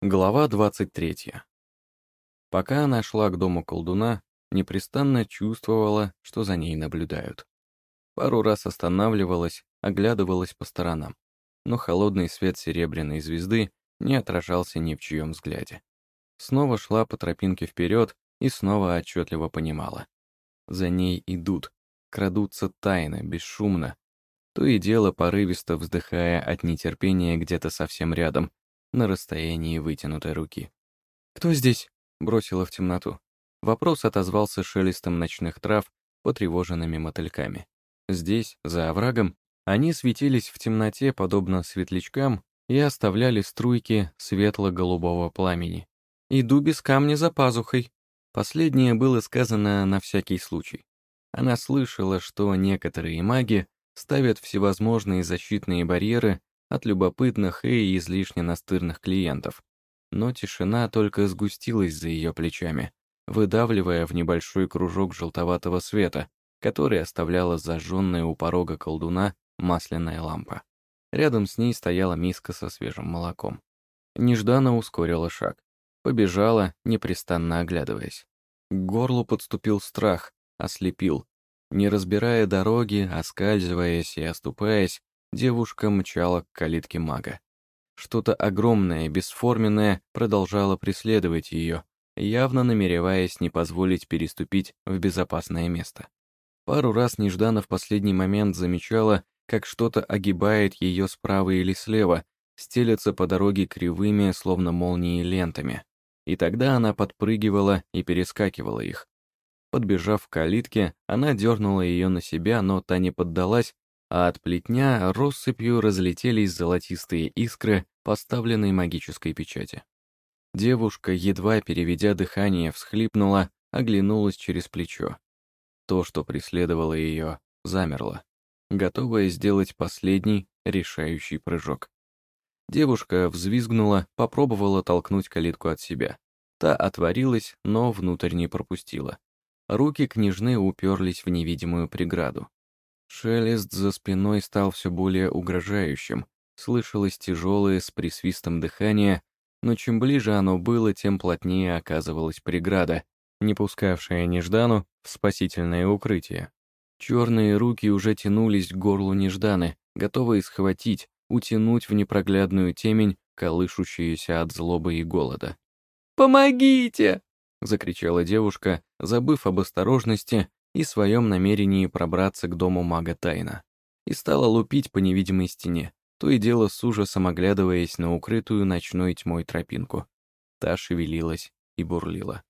Глава 23. Пока она шла к дому колдуна, непрестанно чувствовала, что за ней наблюдают. Пару раз останавливалась, оглядывалась по сторонам, но холодный свет серебряной звезды не отражался ни в чьем взгляде. Снова шла по тропинке вперед и снова отчетливо понимала. За ней идут, крадутся тайно, бесшумно, то и дело порывисто вздыхая от нетерпения где-то совсем рядом, на расстоянии вытянутой руки. «Кто здесь?» — бросила в темноту. Вопрос отозвался шелестом ночных трав, потревоженными мотыльками. Здесь, за оврагом, они светились в темноте, подобно светлячкам, и оставляли струйки светло-голубого пламени. «Иду без камня за пазухой». Последнее было сказано на всякий случай. Она слышала, что некоторые маги ставят всевозможные защитные барьеры от любопытных и излишне настырных клиентов. Но тишина только сгустилась за ее плечами, выдавливая в небольшой кружок желтоватого света, который оставляла зажженная у порога колдуна масляная лампа. Рядом с ней стояла миска со свежим молоком. Нежданно ускорила шаг. Побежала, непрестанно оглядываясь. К горлу подступил страх, ослепил. Не разбирая дороги, оскальзываясь и оступаясь, девушка мчала к калитке мага. Что-то огромное, бесформенное продолжало преследовать ее, явно намереваясь не позволить переступить в безопасное место. Пару раз нежданно в последний момент замечала, как что-то огибает ее справа или слева, стелется по дороге кривыми, словно молнии лентами. И тогда она подпрыгивала и перескакивала их. Подбежав к калитке, она дернула ее на себя, но та не поддалась, а от плетня россыпью разлетелись золотистые искры поставленной магической печати. Девушка, едва переведя дыхание, всхлипнула, оглянулась через плечо. То, что преследовало ее, замерло, готовая сделать последний, решающий прыжок. Девушка взвизгнула, попробовала толкнуть калитку от себя. Та отворилась, но внутрь не пропустила. Руки княжны уперлись в невидимую преграду. Шелест за спиной стал все более угрожающим, слышалось тяжелое с присвистом дыхание, но чем ближе оно было, тем плотнее оказывалась преграда, не пускавшая Неждану в спасительное укрытие. Черные руки уже тянулись к горлу Нежданы, готовые схватить, утянуть в непроглядную темень, колышущуюся от злобы и голода. «Помогите!» — закричала девушка, забыв об осторожности и своем намерении пробраться к дому мага тайно. И стала лупить по невидимой стене, то и дело с ужасом оглядываясь на укрытую ночной тьмой тропинку. Та шевелилась и бурлила.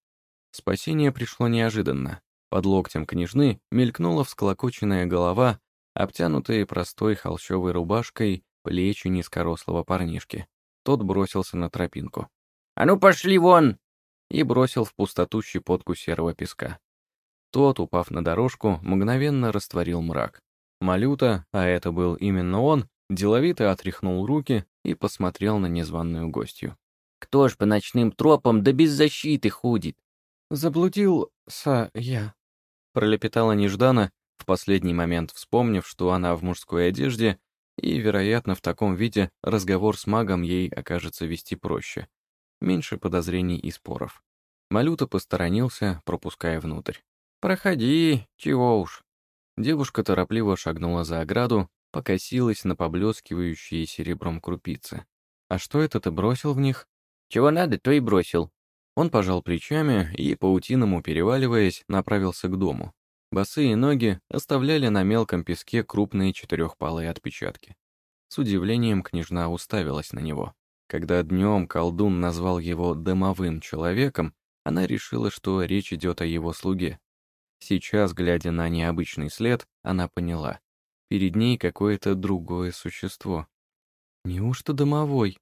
Спасение пришло неожиданно. Под локтем княжны мелькнула всколокоченная голова, обтянутая простой холщовой рубашкой плечи низкорослого парнишки. Тот бросился на тропинку. «А ну пошли вон!» и бросил в пустоту щепотку серого песка. Тот, упав на дорожку, мгновенно растворил мрак. Малюта, а это был именно он, деловито отряхнул руки и посмотрел на незваную гостью. «Кто ж по ночным тропам да без защиты ходит?» «Заблудился я», — пролепетала Неждана, в последний момент вспомнив, что она в мужской одежде, и, вероятно, в таком виде разговор с магом ей окажется вести проще. Меньше подозрений и споров. Малюта посторонился, пропуская внутрь. «Проходи, чего уж». Девушка торопливо шагнула за ограду, покосилась на поблескивающие серебром крупицы. «А что это ты бросил в них?» «Чего надо, то и бросил». Он пожал плечами и, паутиному переваливаясь, направился к дому. Босые ноги оставляли на мелком песке крупные четырехпалые отпечатки. С удивлением княжна уставилась на него. Когда днем колдун назвал его «дымовым человеком», она решила, что речь идет о его слуге. Сейчас, глядя на необычный след, она поняла. Перед ней какое-то другое существо. Неужто домовой?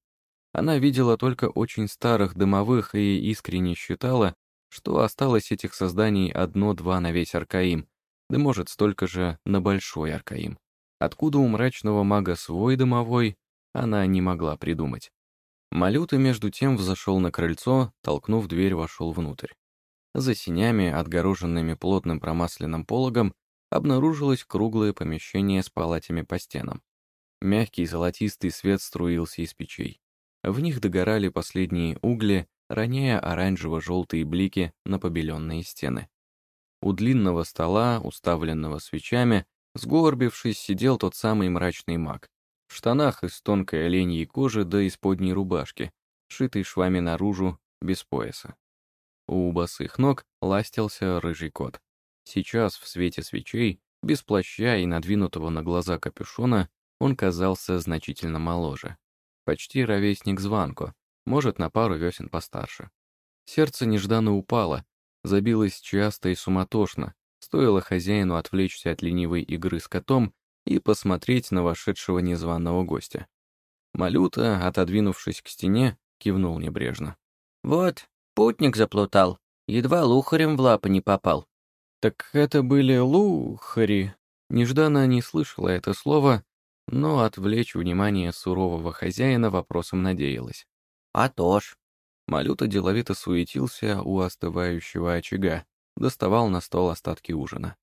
Она видела только очень старых домовых и искренне считала, что осталось этих созданий одно-два на весь Аркаим, да может столько же на большой Аркаим. Откуда у мрачного мага свой домовой, она не могла придумать. Малюта между тем взошел на крыльцо, толкнув дверь, вошел внутрь. За синями, отгороженными плотным промасленным пологом, обнаружилось круглое помещение с палатями по стенам. Мягкий золотистый свет струился из печей. В них догорали последние угли, роняя оранжево-желтые блики на побеленные стены. У длинного стола, уставленного свечами, сгорбившись, сидел тот самый мрачный маг. В штанах из тонкой оленьей кожи до исподней рубашки, шитой швами наружу, без пояса. У босых ног ластился рыжий кот. Сейчас, в свете свечей, без плаща и надвинутого на глаза капюшона, он казался значительно моложе. Почти ровесник Званко, может, на пару весен постарше. Сердце нежданно упало, забилось часто и суматошно, стоило хозяину отвлечься от ленивой игры с котом и посмотреть на вошедшего незваного гостя. Малюта, отодвинувшись к стене, кивнул небрежно. «Вот, путник заплутал, едва лухарем в лапы не попал». Так это были лухари. Нежданно не слышала это слово, но отвлечь внимание сурового хозяина вопросом надеялась. «А то ж». Малюта деловито суетился у остывающего очага, доставал на стол остатки ужина.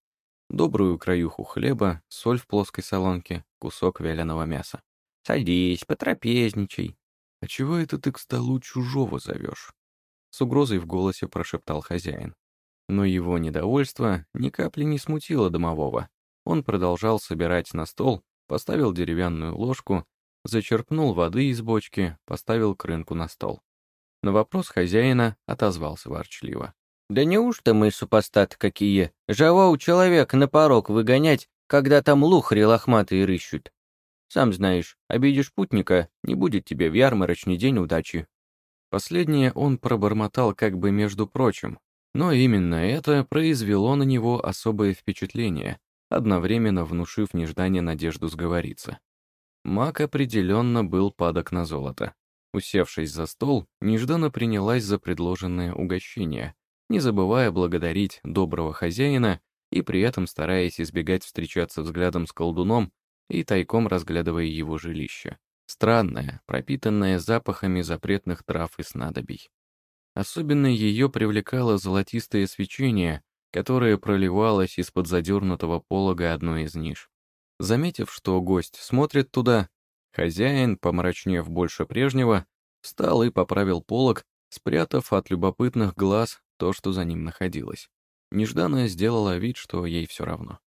Добрую краюху хлеба, соль в плоской солонке, кусок вяленого мяса. «Садись, потрапезничай». «А чего это ты к столу чужого зовешь?» С угрозой в голосе прошептал хозяин. Но его недовольство ни капли не смутило домового. Он продолжал собирать на стол, поставил деревянную ложку, зачерпнул воды из бочки, поставил крынку на стол. На вопрос хозяина отозвался ворчливо. «Да неужто мы супостаты какие? Живого человека на порог выгонять, когда там лухари лохматые рыщут? Сам знаешь, обидишь путника, не будет тебе в ярмарочный день удачи». Последнее он пробормотал как бы между прочим, но именно это произвело на него особое впечатление, одновременно внушив неждание надежду сговориться. Мак определенно был падок на золото. Усевшись за стол, нежданно принялась за предложенное угощение, не забывая благодарить доброго хозяина и при этом стараясь избегать встречаться взглядом с колдуном и тайком разглядывая его жилище. Странное, пропитанное запахами запретных трав и снадобий. Особенно ее привлекало золотистое свечение, которое проливалось из-под задернутого полога одной из ниш. Заметив, что гость смотрит туда, хозяин, помрачнев больше прежнего, встал и поправил полог, спрятав от любопытных глаз то, что за ним находилось. Нежданно сделала вид, что ей все равно.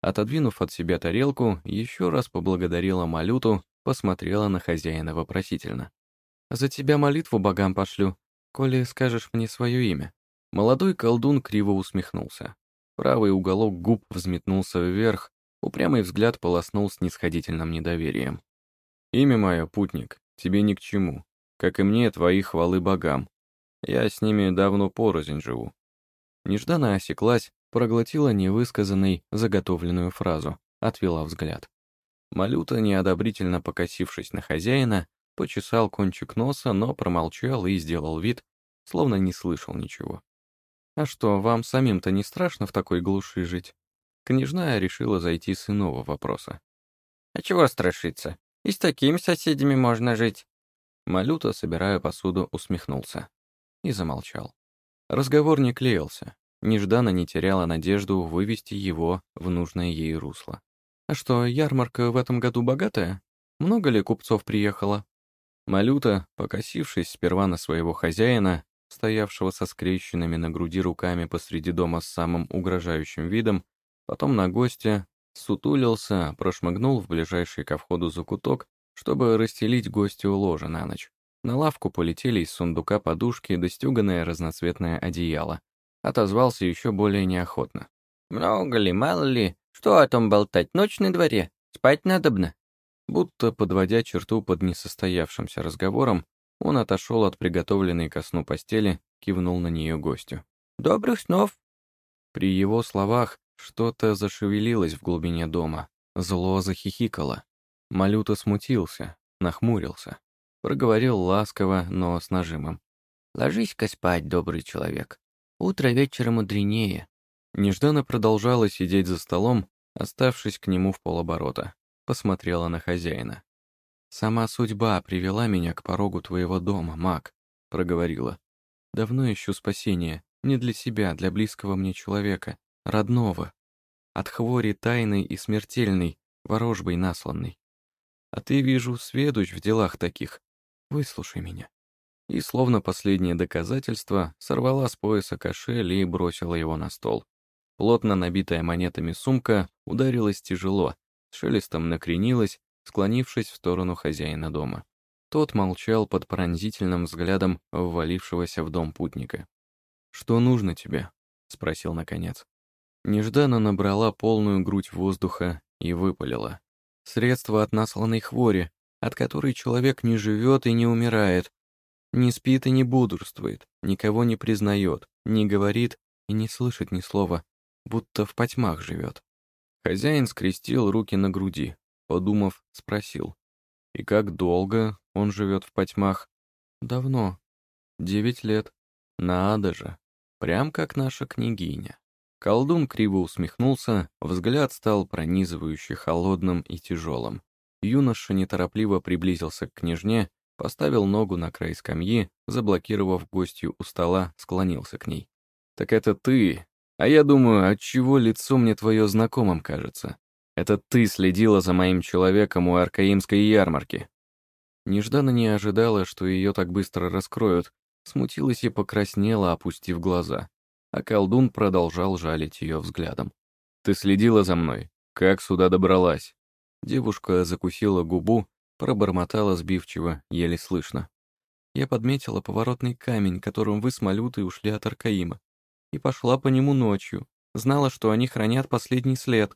Отодвинув от себя тарелку, еще раз поблагодарила Малюту, посмотрела на хозяина вопросительно. «За тебя молитву богам пошлю, коли скажешь мне свое имя». Молодой колдун криво усмехнулся. Правый уголок губ взметнулся вверх, упрямый взгляд полоснул с нисходительным недоверием. «Имя мое, путник, тебе ни к чему, как и мне твои хвалы богам. Я с ними давно порознь живу». Нежданно осеклась, проглотила невысказанной, заготовленную фразу, отвела взгляд. Малюта, неодобрительно покосившись на хозяина, почесал кончик носа, но промолчал и сделал вид, словно не слышал ничего. «А что, вам самим-то не страшно в такой глуши жить?» Княжна решила зайти с иного вопроса. «А чего страшиться? И с такими соседями можно жить». Малюта, собирая посуду, усмехнулся. И замолчал. Разговор не клеился. Нежданно не теряла надежду вывести его в нужное ей русло. «А что, ярмарка в этом году богатая? Много ли купцов приехало?» Малюта, покосившись сперва на своего хозяина, стоявшего со скрещенными на груди руками посреди дома с самым угрожающим видом, потом на гостя, сутулился, прошмыгнул в ближайший ко входу закуток, чтобы расстелить гостю ложе на ночь. На лавку полетели из сундука подушки достюганное разноцветное одеяло. Отозвался еще более неохотно. «Много ли, мало ли, что о том болтать, ночь на дворе, спать надобно». Будто подводя черту под несостоявшимся разговором, он отошел от приготовленной ко сну постели, кивнул на нее гостю. «Добрых снов!» При его словах что-то зашевелилось в глубине дома, зло захихикало. Малюта смутился, нахмурился. Проговорил ласково, но с нажимом. «Ложись-ка спать, добрый человек. Утро вечера мудренее». Нежданно продолжала сидеть за столом, оставшись к нему в полоборота. Посмотрела на хозяина. «Сама судьба привела меня к порогу твоего дома, маг», — проговорила. «Давно ищу спасения, не для себя, для близкого мне человека, родного. От хвори тайной и смертельной, ворожбой насланной. А ты, вижу, сведущ в делах таких. Выслушай меня». И, словно последнее доказательство, сорвала с пояса кошель и бросила его на стол. Плотно набитая монетами сумка ударилась тяжело, шелестом накренилась, склонившись в сторону хозяина дома. Тот молчал под пронзительным взглядом ввалившегося в дом путника. «Что нужно тебе?» — спросил наконец. Нежданно набрала полную грудь воздуха и выпалила. «Средство от насланной хвори, от которой человек не живет и не умирает, не спит и не бодрствует, никого не признает, не говорит и не слышит ни слова, будто в потьмах живет». Хозяин скрестил руки на груди, подумав, спросил. «И как долго он живет в потьмах?» «Давно. Девять лет. Надо же. Прям как наша княгиня». Колдун криво усмехнулся, взгляд стал пронизывающе холодным и тяжелым. Юноша неторопливо приблизился к княжне, поставил ногу на край скамьи, заблокировав гостью у стола, склонился к ней. «Так это ты? А я думаю, отчего лицо мне твое знакомым кажется? Это ты следила за моим человеком у Аркаимской ярмарки». Нежданно не ожидала, что ее так быстро раскроют, смутилась и покраснела, опустив глаза а колдун продолжал жалить ее взглядом. «Ты следила за мной? Как сюда добралась?» Девушка закусила губу, пробормотала сбивчиво, еле слышно. Я подметила поворотный камень, которым вы с Малютой ушли от Аркаима, и пошла по нему ночью, знала, что они хранят последний след.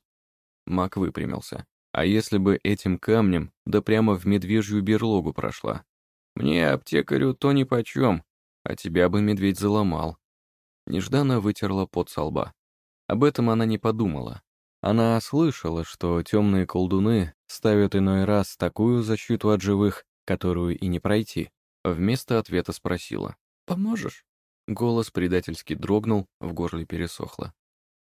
Мак выпрямился. А если бы этим камнем, да прямо в медвежью берлогу прошла? Мне, аптекарю, то нипочем, а тебя бы медведь заломал. Нежданно вытерла пот со лба. Об этом она не подумала. Она слышала, что темные колдуны ставят иной раз такую защиту от живых, которую и не пройти. Вместо ответа спросила. «Поможешь?» Голос предательски дрогнул, в горле пересохло.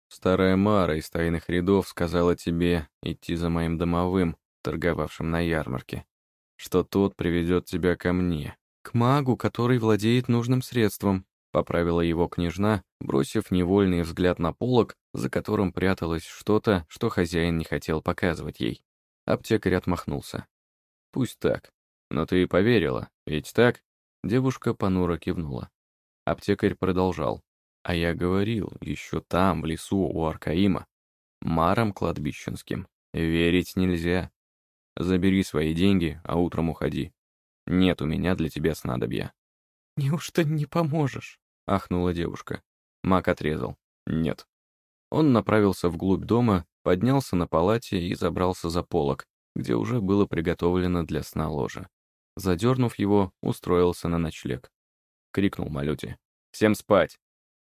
«Старая Мара из тайных рядов сказала тебе идти за моим домовым, торговавшим на ярмарке, что тот приведет тебя ко мне, к магу, который владеет нужным средством, Поправила его княжна, бросив невольный взгляд на полок, за которым пряталось что-то, что хозяин не хотел показывать ей. Аптекарь отмахнулся. «Пусть так. Но ты и поверила, ведь так?» Девушка понуро кивнула. Аптекарь продолжал. «А я говорил, еще там, в лесу у Аркаима, маром кладбищенским, верить нельзя. Забери свои деньги, а утром уходи. Нет у меня для тебя снадобья». «Неужто не поможешь?» — ахнула девушка. Мак отрезал. «Нет». Он направился вглубь дома, поднялся на палате и забрался за полок, где уже было приготовлено для сна ложе. Задернув его, устроился на ночлег. Крикнул Малюте. «Всем спать!»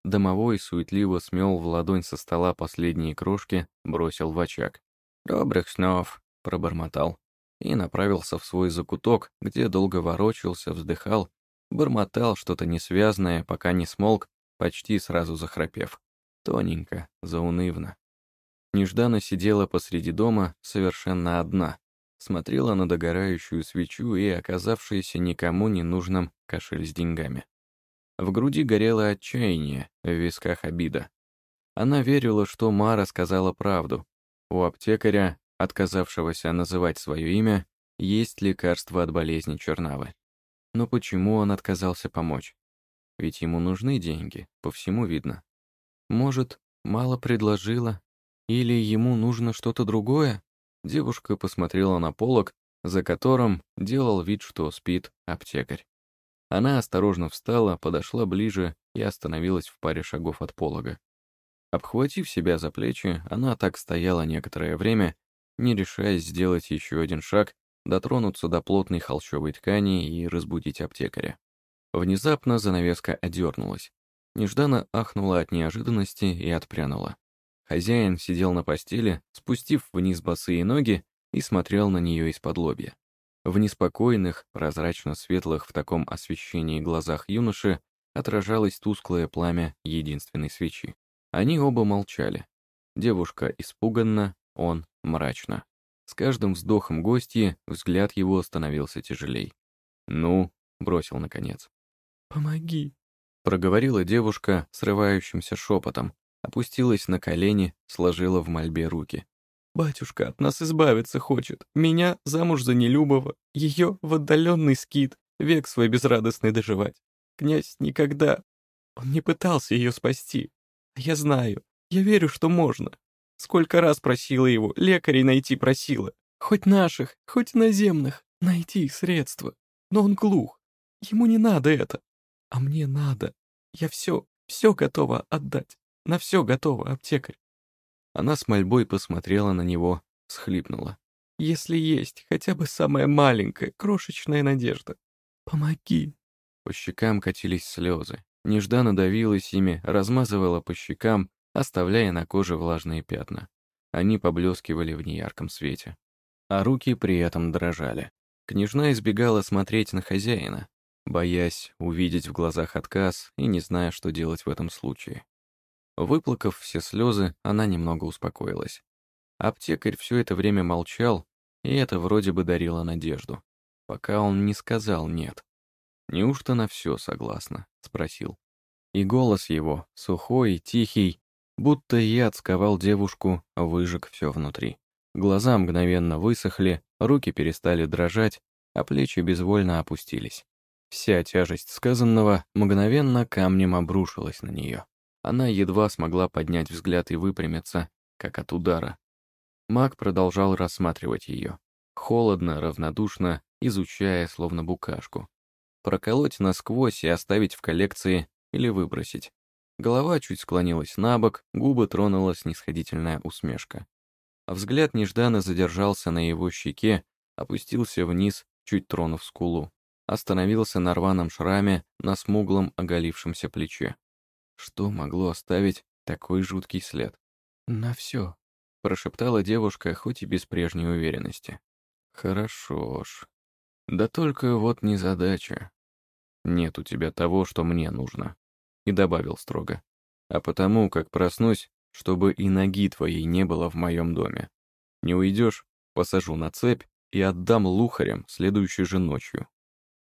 Домовой суетливо смел в ладонь со стола последние крошки, бросил в очаг. «Добрых снов!» — пробормотал. И направился в свой закуток, где долго ворочался, вздыхал бормотал что-то несвязное, пока не смолк, почти сразу захрапев. Тоненько, заунывно. Нежданно сидела посреди дома, совершенно одна, смотрела на догорающую свечу и оказавшийся никому не нужным кошель с деньгами. В груди горело отчаяние, в висках обида. Она верила, что Мара сказала правду. У аптекаря, отказавшегося называть свое имя, есть лекарство от болезни Чернавы. Но почему он отказался помочь? Ведь ему нужны деньги, по всему видно. Может, мало предложила? Или ему нужно что-то другое? Девушка посмотрела на полок, за которым делал вид, что спит аптекарь. Она осторожно встала, подошла ближе и остановилась в паре шагов от полога. Обхватив себя за плечи, она так стояла некоторое время, не решаясь сделать еще один шаг дотронуться до плотной холщовой ткани и разбудить аптекаря. Внезапно занавеска одернулась. Нежданно ахнула от неожиданности и отпрянула. Хозяин сидел на постели, спустив вниз босые ноги и смотрел на нее из-под лобья. В неспокойных, прозрачно-светлых в таком освещении глазах юноши отражалось тусклое пламя единственной свечи. Они оба молчали. Девушка испуганно, он мрачно. С каждым вздохом гостьи взгляд его становился тяжелей. «Ну», — бросил наконец. «Помоги», — проговорила девушка срывающимся шепотом, опустилась на колени, сложила в мольбе руки. «Батюшка от нас избавиться хочет. Меня замуж за нелюбого, ее в отдаленный скит. век свой безрадостный доживать. Князь никогда... Он не пытался ее спасти. А я знаю, я верю, что можно. Сколько раз просила его, лекарей найти просила. Хоть наших, хоть наземных, найти средства. Но он глух. Ему не надо это. А мне надо. Я все, все готова отдать. На все готова, аптекарь. Она с мольбой посмотрела на него, схлипнула. Если есть хотя бы самая маленькая, крошечная надежда, помоги. По щекам катились слезы. Нежданно давилась ими, размазывала по щекам, оставляя на коже влажные пятна. Они поблескивали в неярком свете. А руки при этом дрожали. Княжна избегала смотреть на хозяина, боясь увидеть в глазах отказ и не зная, что делать в этом случае. Выплакав все слезы, она немного успокоилась. Аптекарь все это время молчал, и это вроде бы дарило надежду, пока он не сказал «нет». «Неужто на все согласна?» — спросил. И голос его, сухой, тихий, будто яд сковал девушку, выжег все внутри. Глаза мгновенно высохли, руки перестали дрожать, а плечи безвольно опустились. Вся тяжесть сказанного мгновенно камнем обрушилась на нее. Она едва смогла поднять взгляд и выпрямиться, как от удара. Маг продолжал рассматривать ее. Холодно, равнодушно, изучая, словно букашку. Проколоть насквозь и оставить в коллекции или выбросить. Голова чуть склонилась на бок, губы тронула снисходительная усмешка. Взгляд нежданно задержался на его щеке, опустился вниз, чуть тронув скулу. Остановился на рваном шраме на смуглом оголившемся плече. Что могло оставить такой жуткий след? «На все», — прошептала девушка, хоть и без прежней уверенности. «Хорошо ж. Да только вот незадача. Нет у тебя того, что мне нужно». И добавил строго. «А потому, как проснусь, чтобы и ноги твоей не было в моем доме. Не уйдешь, посажу на цепь и отдам лухарям следующей же ночью.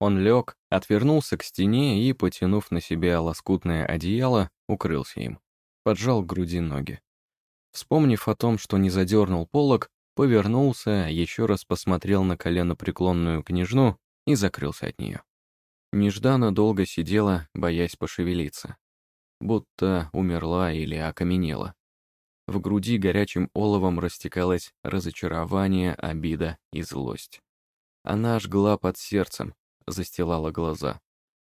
Он лег, отвернулся к стене и, потянув на себя лоскутное одеяло, укрылся им. Поджал к груди ноги. Вспомнив о том, что не задернул полог, повернулся, еще раз посмотрел на колено преклонную княжну и закрылся от нее. Нежданно долго сидела, боясь пошевелиться. Будто умерла или окаменела. В груди горячим оловом растекалось разочарование, обида и злость. Она жгла под сердцем, застилала глаза.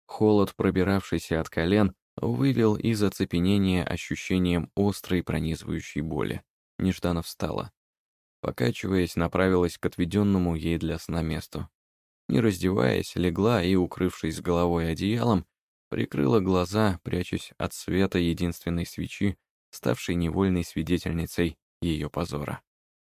Холод, пробиравшийся от колен, вывел из оцепенения ощущением острой пронизывающей боли. Нежданно встала. Покачиваясь, направилась к отведенному ей для сна месту. Не раздеваясь, легла и, укрывшись головой одеялом, прикрыла глаза, прячась от света единственной свечи, ставшей невольной свидетельницей ее позора.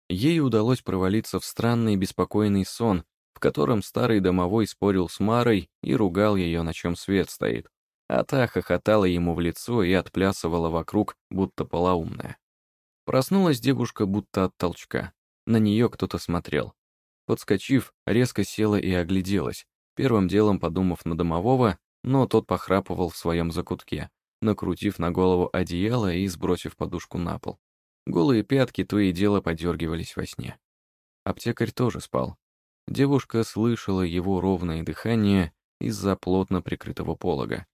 Ей удалось провалиться в странный беспокойный сон, в котором старый домовой спорил с Марой и ругал ее, на чем свет стоит, а та хохотала ему в лицо и отплясывала вокруг, будто полоумная. Проснулась девушка будто от толчка. На нее кто-то смотрел. Подскочив, резко села и огляделась, первым делом подумав на домового, но тот похрапывал в своем закутке, накрутив на голову одеяло и сбросив подушку на пол. Голые пятки то и дело подергивались во сне. Аптекарь тоже спал, Девушка слышала его ровное дыхание из-за плотно прикрытого полога.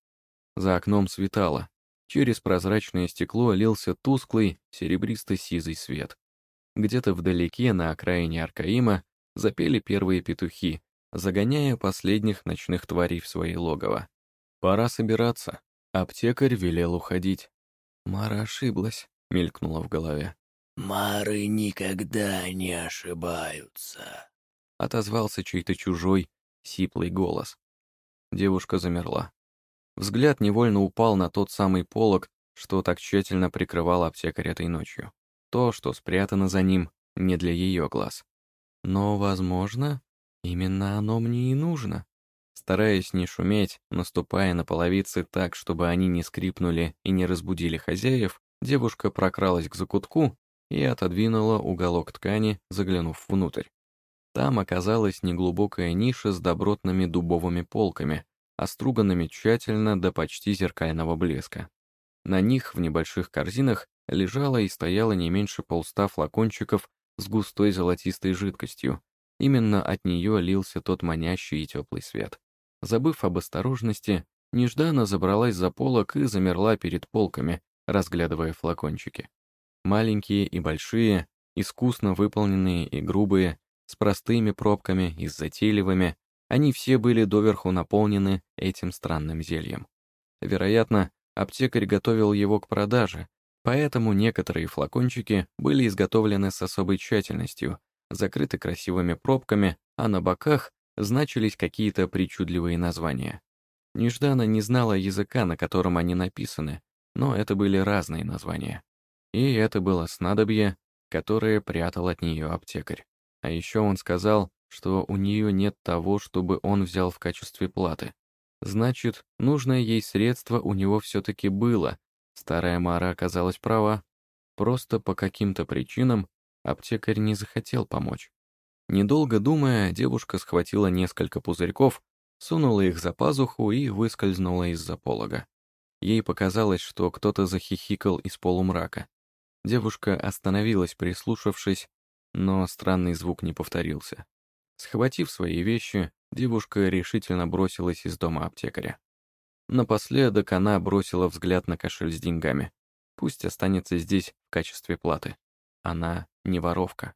За окном светало. Через прозрачное стекло лился тусклый, серебристо-сизый свет. Где-то вдалеке, на окраине Аркаима, запели первые петухи, загоняя последних ночных тварей в свои логово. Пора собираться. Аптекарь велел уходить. Мара ошиблась, мелькнула в голове. «Мары никогда не ошибаются», отозвался чей-то чужой, сиплый голос. Девушка замерла. Взгляд невольно упал на тот самый полог, что так тщательно прикрывал аптекарь этой ночью. То, что спрятано за ним, не для ее глаз. Но, возможно, именно оно мне и нужно. Стараясь не шуметь, наступая на половицы так, чтобы они не скрипнули и не разбудили хозяев, девушка прокралась к закутку и отодвинула уголок ткани, заглянув внутрь. Там оказалась неглубокая ниша с добротными дубовыми полками, оструганными тщательно до почти зеркального блеска. На них в небольших корзинах лежало и стояло не меньше полста флакончиков с густой золотистой жидкостью. Именно от нее лился тот манящий и теплый свет. Забыв об осторожности, нежданно забралась за полок и замерла перед полками, разглядывая флакончики. Маленькие и большие, искусно выполненные и грубые, с простыми пробками и с затейливыми, они все были доверху наполнены этим странным зельем. Вероятно, аптекарь готовил его к продаже, поэтому некоторые флакончики были изготовлены с особой тщательностью, закрыты красивыми пробками, а на боках значились какие-то причудливые названия. Неждана не знала языка, на котором они написаны, но это были разные названия. И это было снадобье, которое прятал от нее аптекарь. А еще он сказал, что у нее нет того, чтобы он взял в качестве платы. Значит, нужное ей средство у него все-таки было. Старая Мара оказалась права. Просто по каким-то причинам аптекарь не захотел помочь. Недолго думая, девушка схватила несколько пузырьков, сунула их за пазуху и выскользнула из-за полога. Ей показалось, что кто-то захихикал из полумрака. Девушка остановилась, прислушавшись, но странный звук не повторился. Схватив свои вещи, девушка решительно бросилась из дома аптекаря. Напоследок она бросила взгляд на кошель с деньгами. Пусть останется здесь в качестве платы. Она не воровка.